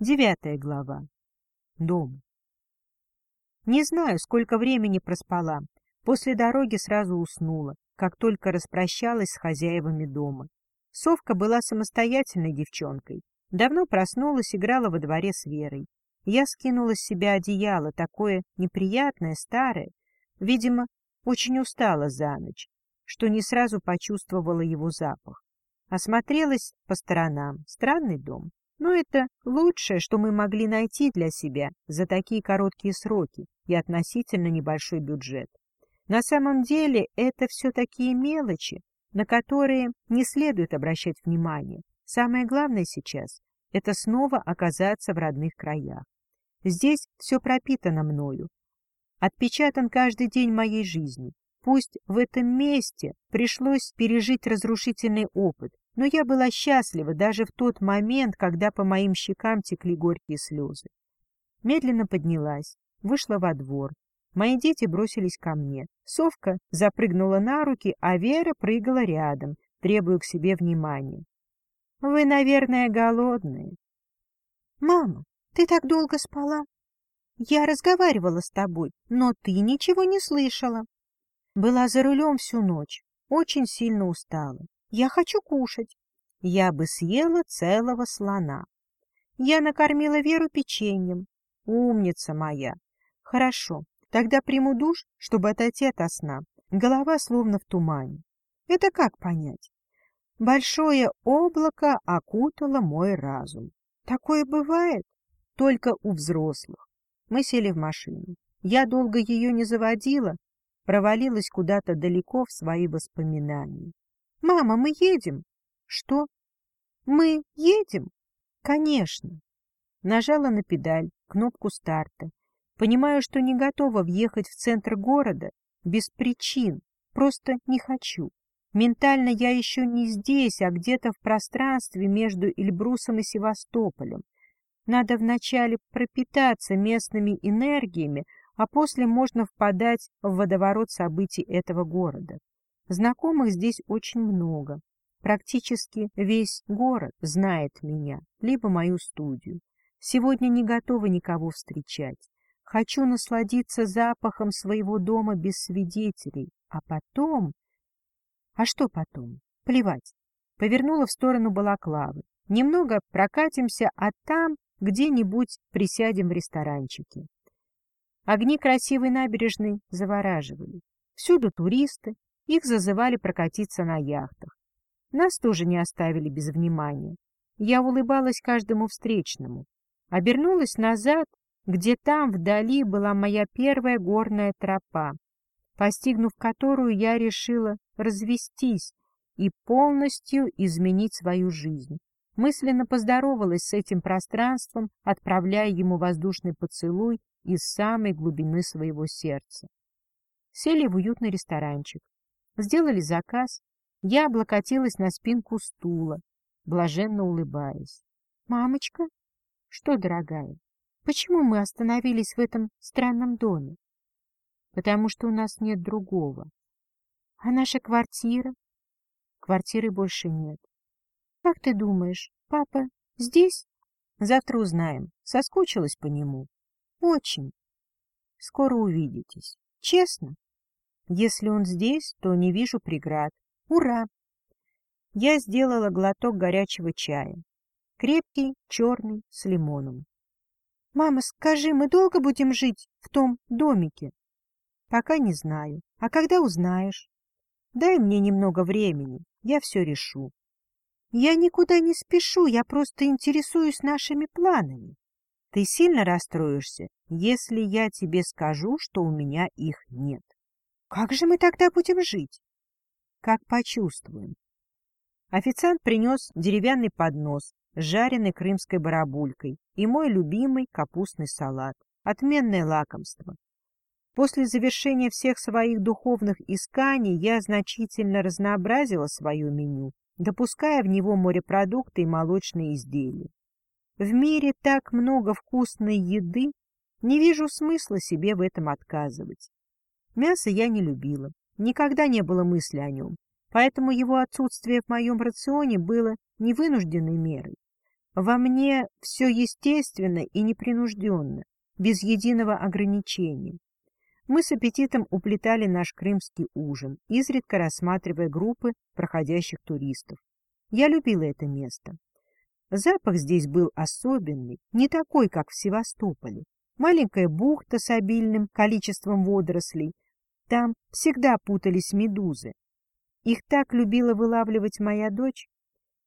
Девятая глава. Дом. Не знаю, сколько времени проспала. После дороги сразу уснула, как только распрощалась с хозяевами дома. Совка была самостоятельной девчонкой. Давно проснулась, играла во дворе с Верой. Я скинула с себя одеяло, такое неприятное, старое. Видимо, очень устала за ночь, что не сразу почувствовала его запах. Осмотрелась по сторонам. Странный дом. Но это лучшее, что мы могли найти для себя за такие короткие сроки и относительно небольшой бюджет. На самом деле это все такие мелочи, на которые не следует обращать внимание. Самое главное сейчас — это снова оказаться в родных краях. Здесь все пропитано мною, отпечатан каждый день моей жизни. Пусть в этом месте пришлось пережить разрушительный опыт, но я была счастлива даже в тот момент, когда по моим щекам текли горькие слезы. Медленно поднялась, вышла во двор. Мои дети бросились ко мне. Совка запрыгнула на руки, а Вера прыгала рядом, требуя к себе внимания. — Вы, наверное, голодные. — Мама, ты так долго спала? Я разговаривала с тобой, но ты ничего не слышала. Была за рулем всю ночь, очень сильно устала. Я хочу кушать. Я бы съела целого слона. Я накормила Веру печеньем. Умница моя. Хорошо, тогда приму душ, чтобы отойти от сна. Голова словно в тумане. Это как понять? Большое облако окутало мой разум. Такое бывает только у взрослых. Мы сели в машину. Я долго ее не заводила, провалилась куда-то далеко в свои воспоминания. «Мама, мы едем!» «Что?» «Мы едем?» «Конечно!» Нажала на педаль, кнопку старта. Понимаю, что не готова въехать в центр города без причин, просто не хочу. Ментально я еще не здесь, а где-то в пространстве между Эльбрусом и Севастополем. Надо вначале пропитаться местными энергиями, а после можно впадать в водоворот событий этого города. Знакомых здесь очень много. Практически весь город знает меня, либо мою студию. Сегодня не готова никого встречать. Хочу насладиться запахом своего дома без свидетелей. А потом... А что потом? Плевать. Повернула в сторону Балаклавы. Немного прокатимся, а там где-нибудь присядем в ресторанчике. Огни красивой набережной завораживали. Всюду туристы, их зазывали прокатиться на яхтах. Нас тоже не оставили без внимания. Я улыбалась каждому встречному. Обернулась назад, где там вдали была моя первая горная тропа, постигнув которую я решила развестись и полностью изменить свою жизнь. Мысленно поздоровалась с этим пространством, отправляя ему воздушный поцелуй из самой глубины своего сердца. Сели в уютный ресторанчик. Сделали заказ. Я облокотилась на спинку стула, блаженно улыбаясь. — Мамочка? — Что, дорогая? Почему мы остановились в этом странном доме? — Потому что у нас нет другого. — А наша квартира? — Квартиры больше нет. — Как ты думаешь, папа здесь? — Завтра узнаем. Соскучилась по нему. — Очень. — Скоро увидитесь. Честно? Если он здесь, то не вижу преград. Ура! Я сделала глоток горячего чая. Крепкий, черный, с лимоном. — Мама, скажи, мы долго будем жить в том домике? — Пока не знаю. А когда узнаешь? Дай мне немного времени, я все решу. Я никуда не спешу, я просто интересуюсь нашими планами. Ты сильно расстроишься, если я тебе скажу, что у меня их нет. Как же мы тогда будем жить? Как почувствуем. Официант принес деревянный поднос с жареной крымской барабулькой и мой любимый капустный салат. Отменное лакомство. После завершения всех своих духовных исканий я значительно разнообразила свое меню, допуская в него морепродукты и молочные изделия. В мире так много вкусной еды, не вижу смысла себе в этом отказывать. Мясо я не любила, никогда не было мысли о нем, поэтому его отсутствие в моем рационе было невынужденной мерой. Во мне все естественно и непринужденно, без единого ограничения. Мы с аппетитом уплетали наш крымский ужин, изредка рассматривая группы проходящих туристов. Я любила это место. Запах здесь был особенный, не такой, как в Севастополе. Маленькая бухта с обильным количеством водорослей. Там всегда путались медузы. Их так любила вылавливать моя дочь.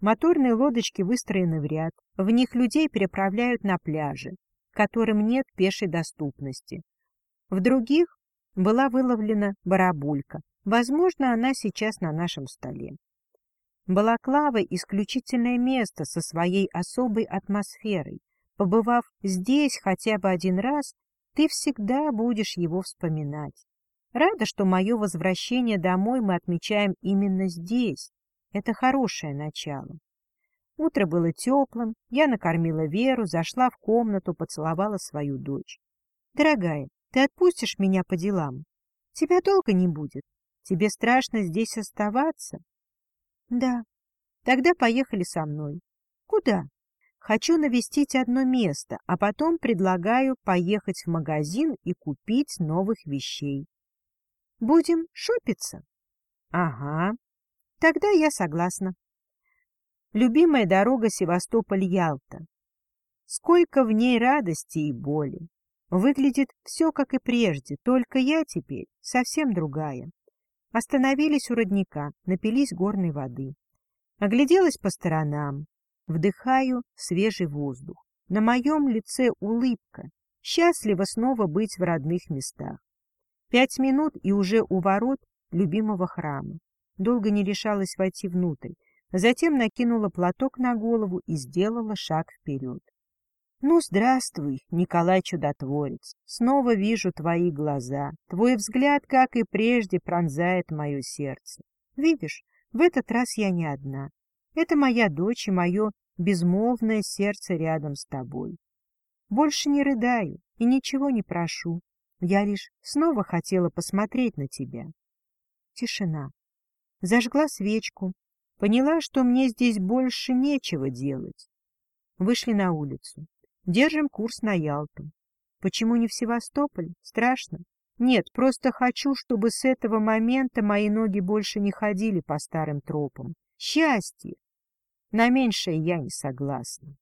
Моторные лодочки выстроены в ряд. В них людей переправляют на пляже, которым нет пешей доступности. В других была выловлена барабулька. Возможно, она сейчас на нашем столе. Балаклава — исключительное место со своей особой атмосферой. Побывав здесь хотя бы один раз, ты всегда будешь его вспоминать. Рада, что мое возвращение домой мы отмечаем именно здесь. Это хорошее начало. Утро было теплым, я накормила Веру, зашла в комнату, поцеловала свою дочь. «Дорогая, ты отпустишь меня по делам? Тебя долго не будет. Тебе страшно здесь оставаться?» Да. Тогда поехали со мной. Куда? Хочу навестить одно место, а потом предлагаю поехать в магазин и купить новых вещей. Будем шопиться? Ага. Тогда я согласна. Любимая дорога Севастополь-Ялта. Сколько в ней радости и боли. Выглядит все как и прежде, только я теперь совсем другая. Остановились у родника, напились горной воды. Огляделась по сторонам. Вдыхаю свежий воздух. На моем лице улыбка. Счастливо снова быть в родных местах. Пять минут и уже у ворот любимого храма. Долго не решалась войти внутрь. Затем накинула платок на голову и сделала шаг вперед. Ну, здравствуй, Николай Чудотворец. Снова вижу твои глаза. Твой взгляд, как и прежде, пронзает мое сердце. Видишь, в этот раз я не одна. Это моя дочь и мое безмолвное сердце рядом с тобой. Больше не рыдаю и ничего не прошу. Я лишь снова хотела посмотреть на тебя. Тишина. Зажгла свечку. Поняла, что мне здесь больше нечего делать. Вышли на улицу. Держим курс на Ялту. Почему не в Севастополь? Страшно? Нет, просто хочу, чтобы с этого момента мои ноги больше не ходили по старым тропам. Счастье! На меньшее я не согласна.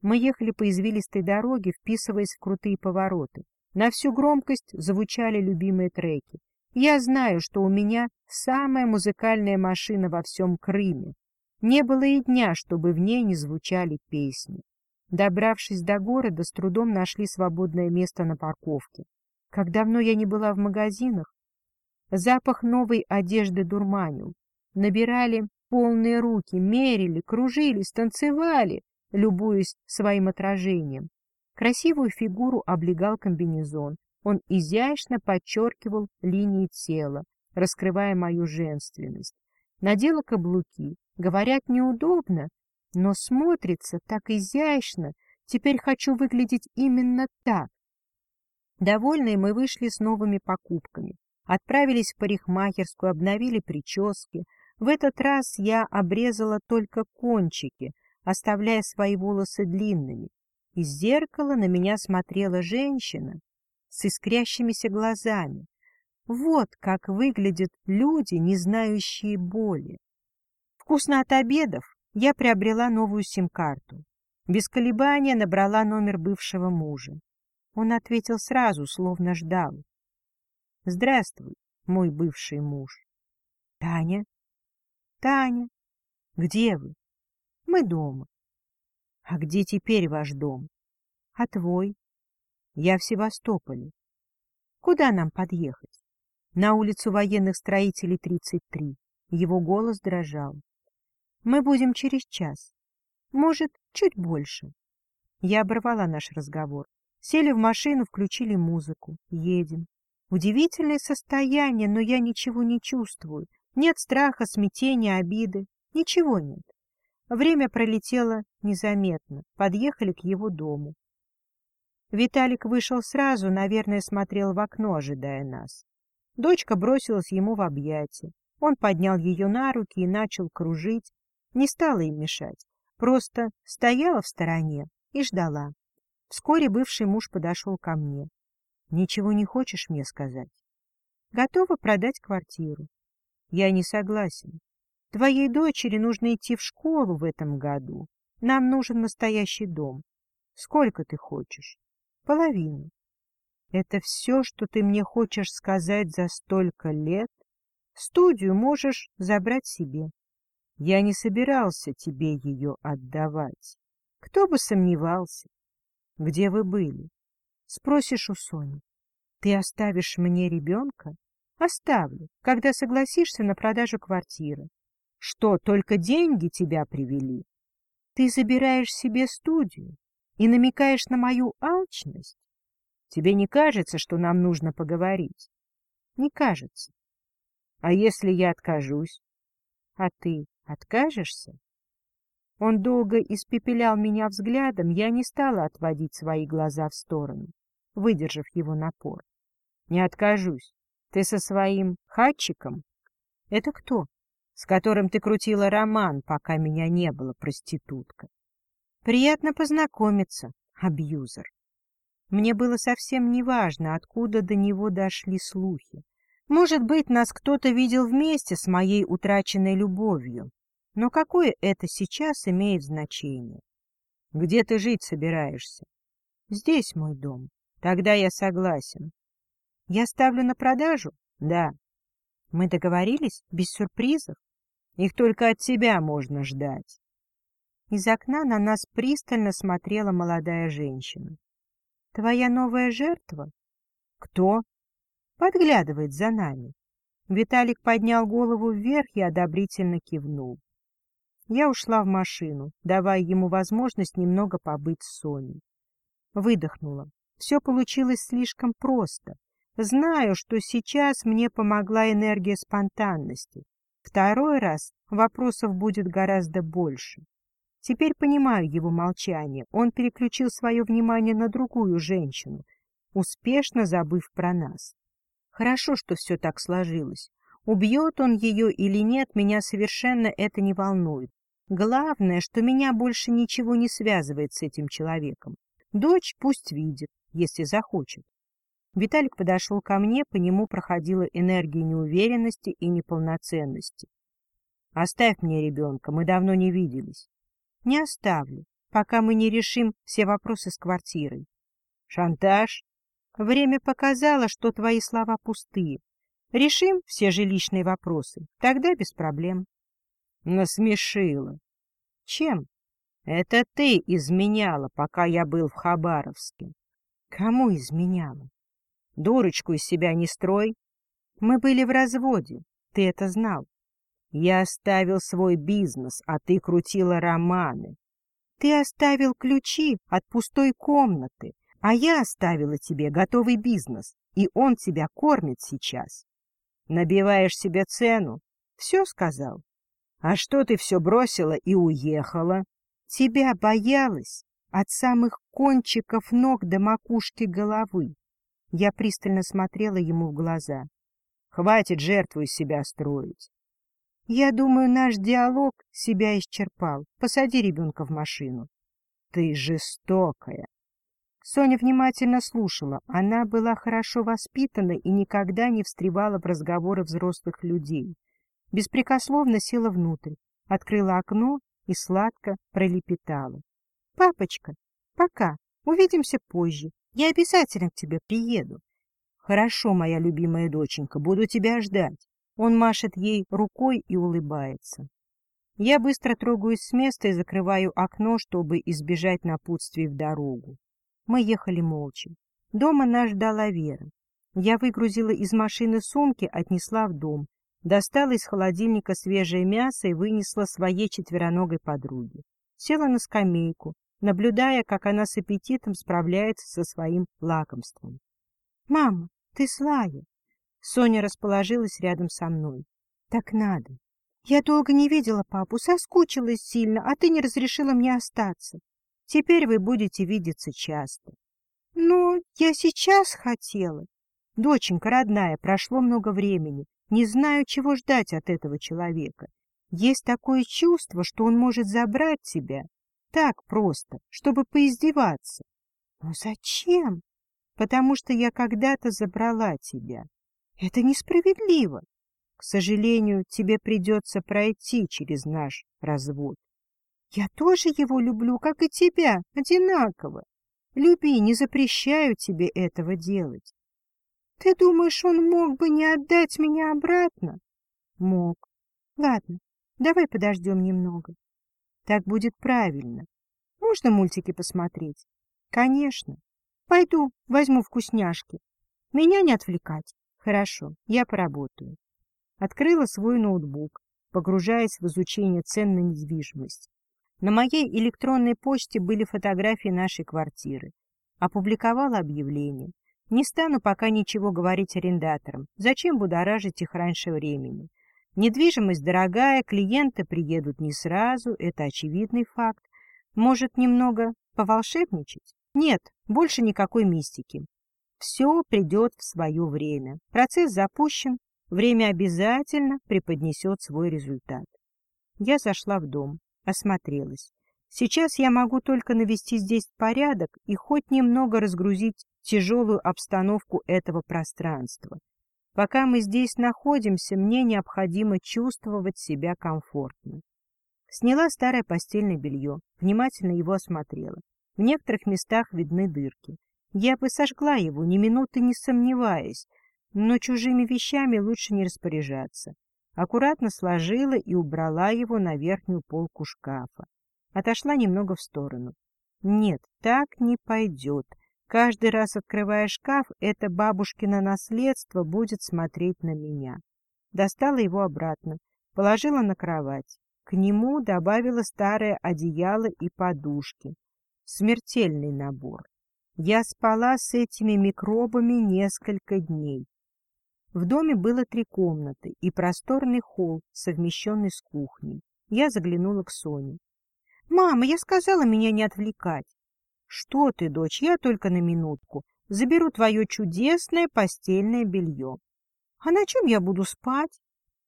Мы ехали по извилистой дороге, вписываясь в крутые повороты. На всю громкость звучали любимые треки. Я знаю, что у меня самая музыкальная машина во всем Крыме. Не было и дня, чтобы в ней не звучали песни. Добравшись до города, с трудом нашли свободное место на парковке. Как давно я не была в магазинах. Запах новой одежды дурманил. Набирали полные руки, мерили, кружились, танцевали, любуясь своим отражением. Красивую фигуру облегал комбинезон. Он изящно подчеркивал линии тела, раскрывая мою женственность. Надела каблуки. Говорят, неудобно, но смотрится так изящно. Теперь хочу выглядеть именно так. Довольные мы вышли с новыми покупками. Отправились в парикмахерскую, обновили прически. В этот раз я обрезала только кончики, оставляя свои волосы длинными. Из зеркала на меня смотрела женщина с искрящимися глазами. Вот как выглядят люди, не знающие боли. Вкусно от обедов я приобрела новую сим-карту. Без колебания набрала номер бывшего мужа. Он ответил сразу, словно ждал. — Здравствуй, мой бывший муж. — Таня? — Таня. — Где вы? — Мы дома. — А где теперь ваш дом? — А твой? — Я в Севастополе. — Куда нам подъехать? — На улицу военных строителей 33. Его голос дрожал. Мы будем через час. Может, чуть больше. Я оборвала наш разговор. Сели в машину, включили музыку. Едем. Удивительное состояние, но я ничего не чувствую. Нет страха, смятения, обиды. Ничего нет. Время пролетело незаметно. Подъехали к его дому. Виталик вышел сразу, наверное, смотрел в окно, ожидая нас. Дочка бросилась ему в объятия. Он поднял ее на руки и начал кружить, не стала им мешать. Просто стояла в стороне и ждала. Вскоре бывший муж подошел ко мне. Ничего не хочешь мне сказать? Готова продать квартиру. Я не согласен. Твоей дочери нужно идти в школу в этом году. Нам нужен настоящий дом. Сколько ты хочешь? Половину. Это все, что ты мне хочешь сказать за столько лет? Студию можешь забрать себе. Я не собирался тебе ее отдавать. Кто бы сомневался. Где вы были? Спросишь у Сони. Ты оставишь мне ребенка? Оставлю, когда согласишься на продажу квартиры. Что, только деньги тебя привели? Ты забираешь себе студию и намекаешь на мою алчность? Тебе не кажется, что нам нужно поговорить? Не кажется. А если я откажусь? А ты откажешься? Он долго испепелял меня взглядом, я не стала отводить свои глаза в сторону, выдержав его напор. Не откажусь. Ты со своим хатчиком? Это кто? С которым ты крутила роман, пока меня не было, проститутка. Приятно познакомиться, абьюзер. Мне было совсем неважно, откуда до него дошли слухи. Может быть, нас кто-то видел вместе с моей утраченной любовью, но какое это сейчас имеет значение? Где ты жить собираешься? Здесь мой дом. Тогда я согласен. Я ставлю на продажу? Да. Мы договорились? Без сюрпризов? Их только от тебя можно ждать. Из окна на нас пристально смотрела молодая женщина. Твоя новая жертва? Кто? Подглядывает за нами. Виталик поднял голову вверх и одобрительно кивнул. Я ушла в машину, давая ему возможность немного побыть с Соней. Выдохнула. Все получилось слишком просто. Знаю, что сейчас мне помогла энергия спонтанности. Второй раз вопросов будет гораздо больше. Теперь понимаю его молчание. Он переключил свое внимание на другую женщину, успешно забыв про нас. Хорошо, что все так сложилось. Убьет он ее или нет, меня совершенно это не волнует. Главное, что меня больше ничего не связывает с этим человеком. Дочь пусть видит, если захочет. Виталик подошел ко мне, по нему проходила энергия неуверенности и неполноценности. «Оставь мне ребенка, мы давно не виделись». «Не оставлю, пока мы не решим все вопросы с квартирой». «Шантаж?» «Время показало, что твои слова пустые. Решим все жилищные вопросы, тогда без проблем. Насмешила. Чем? Это ты изменяла, пока я был в Хабаровске. Кому изменяла? Дурочку из себя не строй. Мы были в разводе, ты это знал. Я оставил свой бизнес, а ты крутила романы. Ты оставил ключи от пустой комнаты, а я оставила тебе готовый бизнес, и он тебя кормит сейчас. Набиваешь себе цену? Все сказал. А что ты все бросила и уехала? Тебя боялась от самых кончиков ног до макушки головы. Я пристально смотрела ему в глаза. Хватит жертву из себя строить. Я думаю, наш диалог себя исчерпал. Посади ребенка в машину. Ты жестокая. Соня внимательно слушала. Она была хорошо воспитана и никогда не встревала в разговоры взрослых людей. Беспрекословно села внутрь, открыла окно и сладко пролепетала. — Папочка, пока, увидимся позже. Я обязательно к тебе приеду. — Хорошо, моя любимая доченька, буду тебя ждать. Он машет ей рукой и улыбается. Я быстро трогаюсь с места и закрываю окно, чтобы избежать напутствий в дорогу. Мы ехали молча. Дома нас ждала Вера. Я выгрузила из машины сумки, отнесла в дом, достала из холодильника свежее мясо и вынесла своей четвероногой подруге. Села на скамейку, наблюдая, как она с аппетитом справляется со своим лакомством. — Мама, ты злая. Соня расположилась рядом со мной. — Так надо. Я долго не видела папу, соскучилась сильно, а ты не разрешила мне остаться. Теперь вы будете видеться часто. Но я сейчас хотела. Доченька родная, прошло много времени. Не знаю, чего ждать от этого человека. Есть такое чувство, что он может забрать тебя так просто, чтобы поиздеваться. Но зачем? Потому что я когда-то забрала тебя. Это несправедливо. К сожалению, тебе придется пройти через наш развод. Я тоже его люблю, как и тебя, одинаково. Люби, не запрещаю тебе этого делать. Ты думаешь, он мог бы не отдать меня обратно? Мог. Ладно, давай подождем немного. Так будет правильно. Можно мультики посмотреть? Конечно. Пойду, возьму вкусняшки. Меня не отвлекать. Хорошо, я поработаю. Открыла свой ноутбук, погружаясь в изучение цен на недвижимость. На моей электронной почте были фотографии нашей квартиры. Опубликовала объявление. Не стану пока ничего говорить арендаторам. Зачем будоражить их раньше времени? Недвижимость дорогая, клиенты приедут не сразу, это очевидный факт. Может, немного поволшебничать? Нет, больше никакой мистики. Все придет в свое время. Процесс запущен, время обязательно преподнесет свой результат. Я зашла в дом, осмотрелась. Сейчас я могу только навести здесь порядок и хоть немного разгрузить тяжелую обстановку этого пространства. Пока мы здесь находимся, мне необходимо чувствовать себя комфортно. Сняла старое постельное белье, внимательно его осмотрела. В некоторых местах видны дырки. Я бы сожгла его, ни минуты не сомневаясь, но чужими вещами лучше не распоряжаться. Аккуратно сложила и убрала его на верхнюю полку шкафа. Отошла немного в сторону. Нет, так не пойдет. Каждый раз, открывая шкаф, это бабушкино наследство будет смотреть на меня. Достала его обратно, положила на кровать. К нему добавила старое одеяло и подушки. Смертельный набор. Я спала с этими микробами несколько дней. В доме было три комнаты и просторный холл, совмещенный с кухней. Я заглянула к Соне. «Мама, я сказала меня не отвлекать». «Что ты, дочь, я только на минутку. Заберу твое чудесное постельное белье». «А на чем я буду спать?»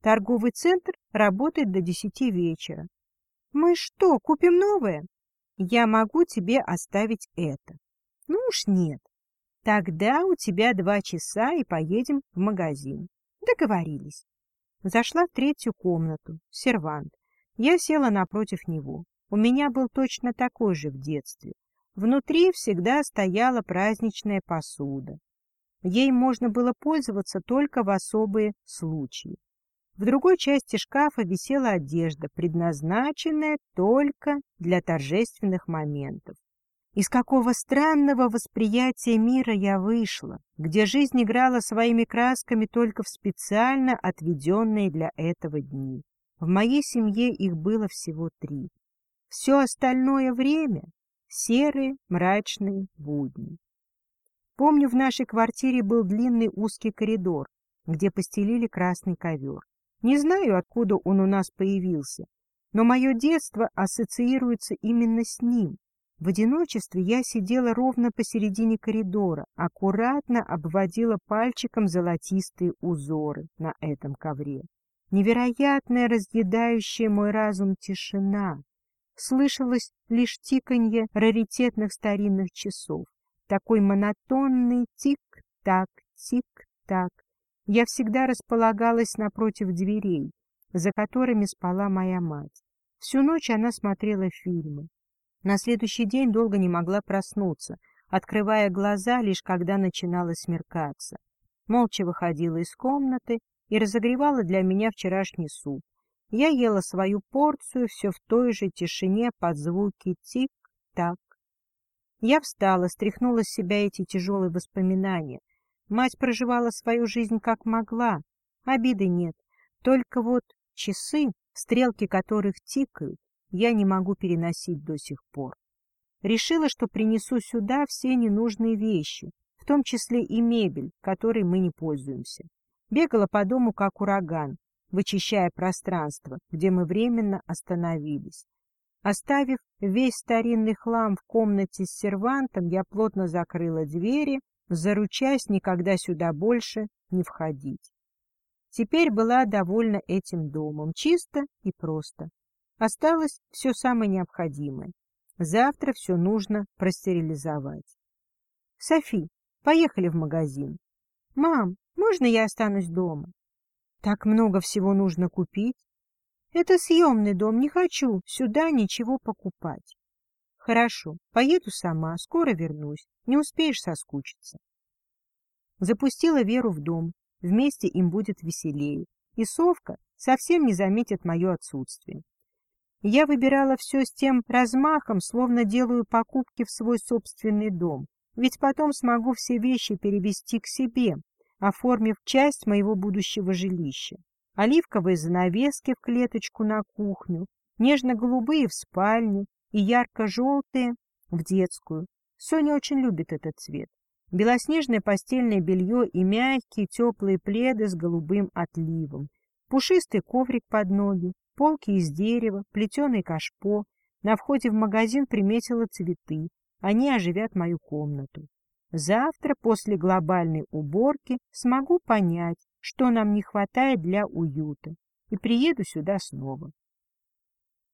«Торговый центр работает до десяти вечера». «Мы что, купим новое?» «Я могу тебе оставить это». «Ну уж нет. Тогда у тебя два часа и поедем в магазин». Договорились. Зашла в третью комнату, сервант. Я села напротив него. У меня был точно такой же в детстве. Внутри всегда стояла праздничная посуда. Ей можно было пользоваться только в особые случаи. В другой части шкафа висела одежда, предназначенная только для торжественных моментов. Из какого странного восприятия мира я вышла, где жизнь играла своими красками только в специально отведенные для этого дни. В моей семье их было всего три. Все остальное время — серые, мрачные будни. Помню, в нашей квартире был длинный узкий коридор, где постелили красный ковер. Не знаю, откуда он у нас появился, но мое детство ассоциируется именно с ним. В одиночестве я сидела ровно посередине коридора, аккуратно обводила пальчиком золотистые узоры на этом ковре. Невероятная, разъедающая мой разум тишина, слышалось лишь тиканье раритетных старинных часов. Такой монотонный тик-так, тик-так. Я всегда располагалась напротив дверей, за которыми спала моя мать. Всю ночь она смотрела фильмы. На следующий день долго не могла проснуться, открывая глаза лишь когда начинало смеркаться. Молча выходила из комнаты и разогревала для меня вчерашний суп. Я ела свою порцию все в той же тишине под звуки тик-так. Я встала, стряхнула с себя эти тяжелые воспоминания. Мать проживала свою жизнь как могла, обиды нет. Только вот часы, стрелки которых тикают, я не могу переносить до сих пор. Решила, что принесу сюда все ненужные вещи, в том числе и мебель, которой мы не пользуемся. Бегала по дому как ураган, вычищая пространство, где мы временно остановились. Оставив весь старинный хлам в комнате с сервантом, я плотно закрыла двери, заручаясь никогда сюда больше не входить. Теперь была довольна этим домом, чисто и просто. Осталось все самое необходимое. Завтра все нужно простерилизовать. Софи, поехали в магазин. Мам, можно я останусь дома? Так много всего нужно купить. Это съемный дом, не хочу сюда ничего покупать. Хорошо, поеду сама, скоро вернусь, не успеешь соскучиться. Запустила Веру в дом, вместе им будет веселее, и совка совсем не заметит мое отсутствие. Я выбирала все с тем размахом, словно делаю покупки в свой собственный дом, ведь потом смогу все вещи перевести к себе, оформив часть моего будущего жилища. Оливковые занавески в клеточку на кухню, нежно-голубые в спальню и ярко-желтые в детскую. Соня очень любит этот цвет. Белоснежное постельное белье и мягкие теплые пледы с голубым отливом, пушистый коврик под ноги, полки из дерева, плетеный кашпо. На входе в магазин приметила цветы. Они оживят мою комнату. Завтра, после глобальной уборки, смогу понять, что нам не хватает для уюта, и приеду сюда снова.